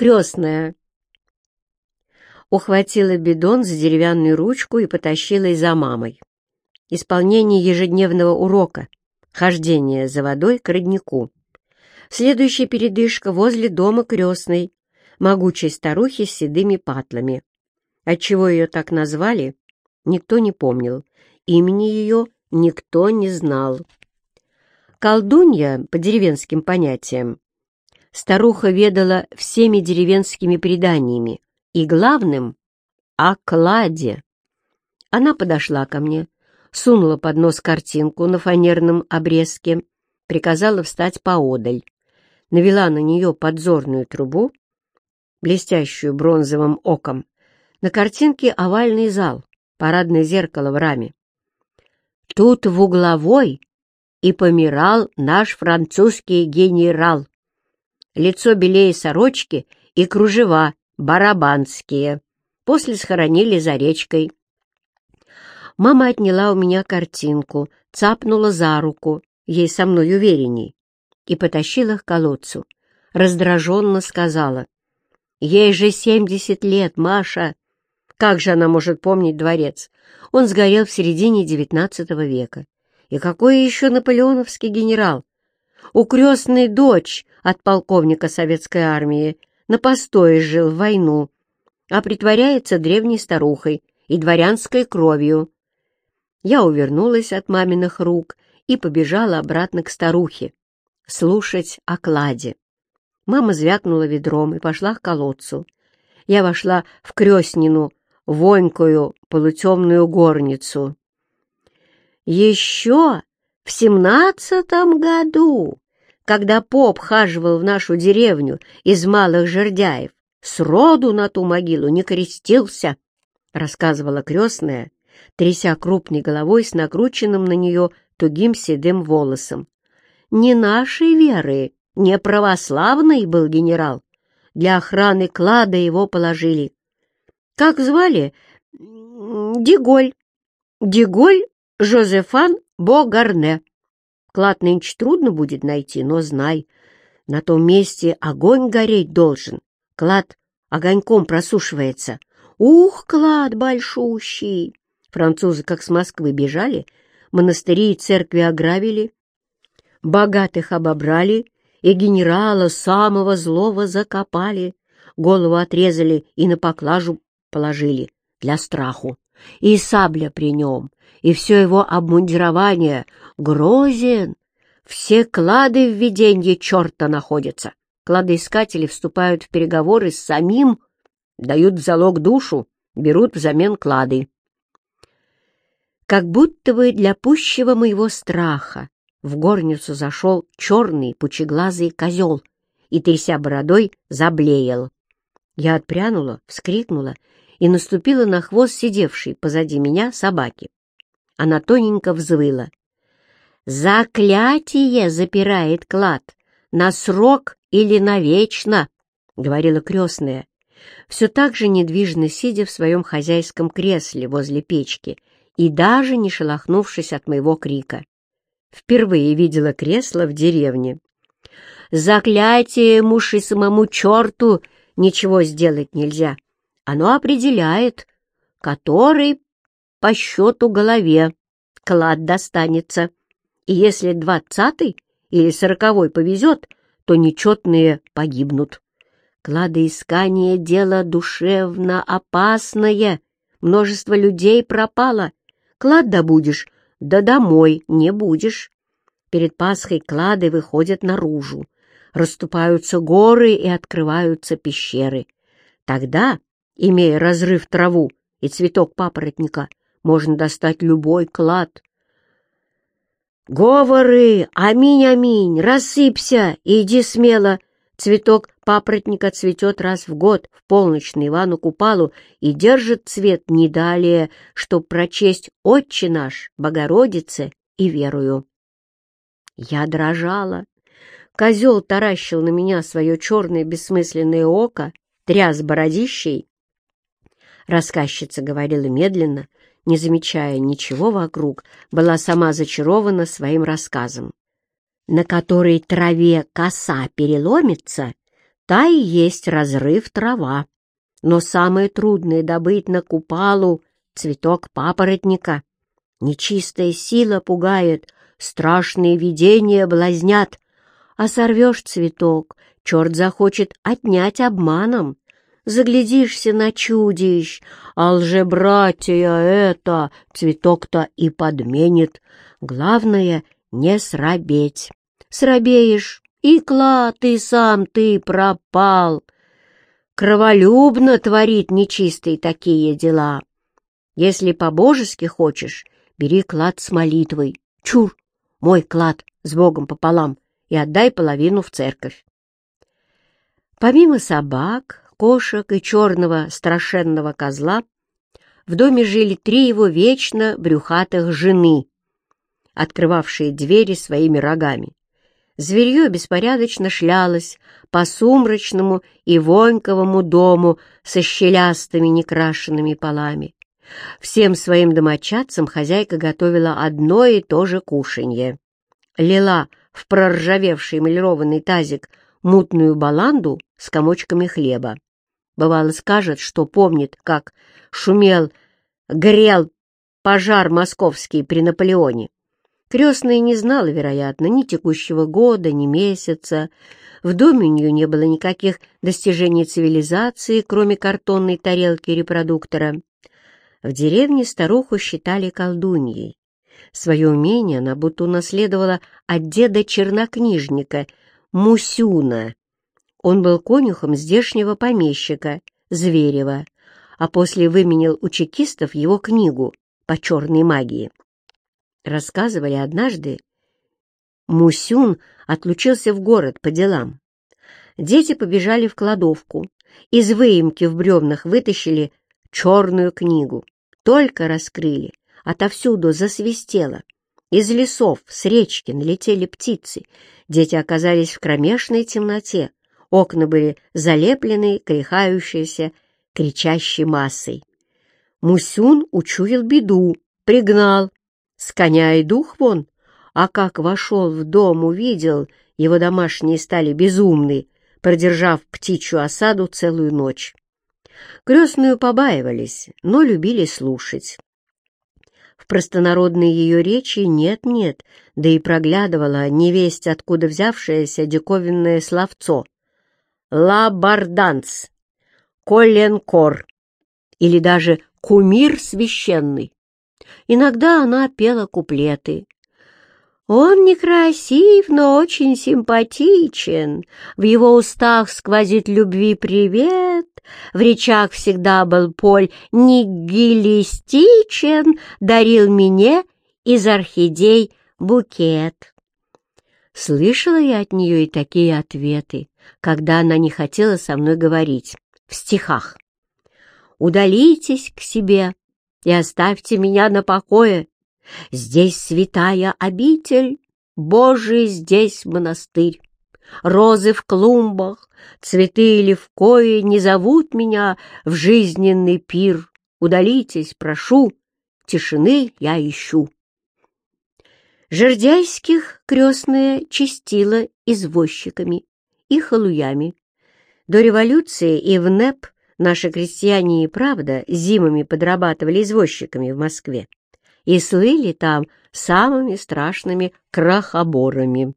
крестная!» Ухватила бидон за деревянную ручку и потащила за мамой. Исполнение ежедневного урока, хождение за водой к роднику. Следующая передышка возле дома крестной, могучей старухи с седыми патлами. Отчего ее так назвали, никто не помнил. Имени ее никто не знал. Колдунья, по деревенским понятиям, старуха ведала всеми деревенскими преданиями и главным — о кладе. Она подошла ко мне, сунула под нос картинку на фанерном обрезке, приказала встать поодаль, навела на нее подзорную трубу, блестящую бронзовым оком. На картинке овальный зал, парадное зеркало в раме. Тут в угловой и помирал наш французский генерал. Лицо белее сорочки и кружева барабанские. После схоронили за речкой. Мама отняла у меня картинку, цапнула за руку, ей со мной уверенней, и потащила к колодцу. Раздраженно сказала, «Ей же семьдесят лет, Маша! Как же она может помнить дворец? Он сгорел в середине девятнадцатого века. И какой еще наполеоновский генерал? У крестной дочь от полковника советской армии на постое жил в войну, а притворяется древней старухой и дворянской кровью. Я увернулась от маминых рук и побежала обратно к старухе, слушать о кладе. Мама звякнула ведром и пошла к колодцу. Я вошла в крестнину, вонькую полутемную горницу. Еще в семнадцатом году, когда поп хаживал в нашу деревню из малых жердяев, сроду на ту могилу не крестился, — рассказывала крестная, тряся крупной головой с накрученным на нее тугим седым волосом. «Не нашей веры, не православный был генерал. Для охраны клада его положили. Как звали? Деголь. Деголь Жозефан Богарне. Клад нынче трудно будет найти, но знай, на том месте огонь гореть должен. Клад огоньком просушивается. Ух, клад большущий! Французы, как с Москвы бежали, монастыри и церкви ограбили, богатых обобрали и генерала самого злого закопали, голову отрезали и на поклажу положили для страху. И сабля при нем, и все его обмундирование грозен. Все клады в виденье черта находятся. Кладоискатели вступают в переговоры с самим, дают в залог душу, берут взамен клады как будто бы для пущего моего страха в горницу зашел черный пучеглазый козел и, тряся бородой, заблеял. Я отпрянула, вскрикнула и наступила на хвост сидевшей позади меня собаки. Она тоненько взвыла. «Заклятие запирает клад! На срок или навечно!» — говорила крестная, все так же недвижно сидя в своем хозяйском кресле возле печки — и даже не шелохнувшись от моего крика. Впервые видела кресло в деревне. Заклятие муши самому черту ничего сделать нельзя. Оно определяет, который по счету голове клад достанется. И если двадцатый или сороковой повезет, то нечетные погибнут. Кладоискание — дело душевно опасное. Множество людей пропало, Клад добудешь, да домой не будешь. Перед Пасхой клады выходят наружу, расступаются горы и открываются пещеры. Тогда, имея разрыв траву и цветок папоротника, можно достать любой клад. «Говоры! Аминь-аминь! Рассыпься! Иди смело! Цветок папоротника цветет раз в год, в полночь на Ивану Купалу, и держит цвет не далее, чтоб прочесть «Отче наш, Богородице» и верую. Я дрожала. Козел таращил на меня свое черное бессмысленное око, тряс бородищей. Рассказчица говорила медленно, не замечая ничего вокруг, была сама зачарована своим рассказом на которой траве коса переломится, Та и есть разрыв трава. Но самое трудное добыть на купалу — цветок папоротника. Нечистая сила пугает, страшные видения блазнят. А сорвешь цветок, черт захочет отнять обманом. Заглядишься на чудищ, а лжебратья это цветок-то и подменит. Главное — не срабеть. Срабеешь, и клад ты сам ты пропал. Кроволюбно творит нечистые такие дела. Если по-божески хочешь, бери клад с молитвой. Чур, мой клад с Богом пополам, и отдай половину в церковь. Помимо собак, кошек и черного страшенного козла, в доме жили три его вечно брюхатых жены, открывавшие двери своими рогами. Зверье беспорядочно шлялось по сумрачному и воньковому дому со щелястыми некрашенными полами. Всем своим домочадцам хозяйка готовила одно и то же кушанье. Лила в проржавевший эмалированный тазик мутную баланду с комочками хлеба. Бывало, скажет, что помнит, как шумел, горел пожар московский при Наполеоне. Крестная не знала, вероятно, ни текущего года, ни месяца. В доме у нее не было никаких достижений цивилизации, кроме картонной тарелки репродуктора. В деревне старуху считали колдуньей. Свое умение она будто унаследовала от деда-чернокнижника Мусюна. Он был конюхом здешнего помещика, Зверева, а после выменил у чекистов его книгу по черной магии. Рассказывали однажды, Мусюн отлучился в город по делам. Дети побежали в кладовку, из выемки в бревнах вытащили черную книгу. Только раскрыли, отовсюду засвистело. Из лесов с речки налетели птицы. Дети оказались в кромешной темноте. Окна были залеплены кряхающейся, кричащей массой. Мусюн учуял беду, пригнал, с коня и дух вон, а как вошел в дом, увидел, его домашние стали безумны, продержав птичью осаду целую ночь. Крестную побаивались, но любили слушать. В простонародной ее речи нет-нет, да и проглядывала невесть, откуда взявшееся диковинное словцо. «Лабарданс», «Коленкор» или даже «Кумир священный». Иногда она пела куплеты. Он некрасив, но очень симпатичен. В его устах сквозит любви привет. В речах всегда был Поль нигилистичен, дарил мне из орхидей букет. Слышала я от нее и такие ответы, когда она не хотела со мной говорить, в стихах. «Удалитесь к себе, и оставьте меня на покое. Здесь святая обитель, Божий здесь монастырь. Розы в клумбах, цветы левкои не зовут меня в жизненный пир. Удалитесь, прошу, тишины я ищу. Жердяйских крестная чистила извозчиками и халуями. До революции и в НЭП Наши крестьяне и правда зимами подрабатывали извозчиками в Москве и слыли там самыми страшными крахоборами.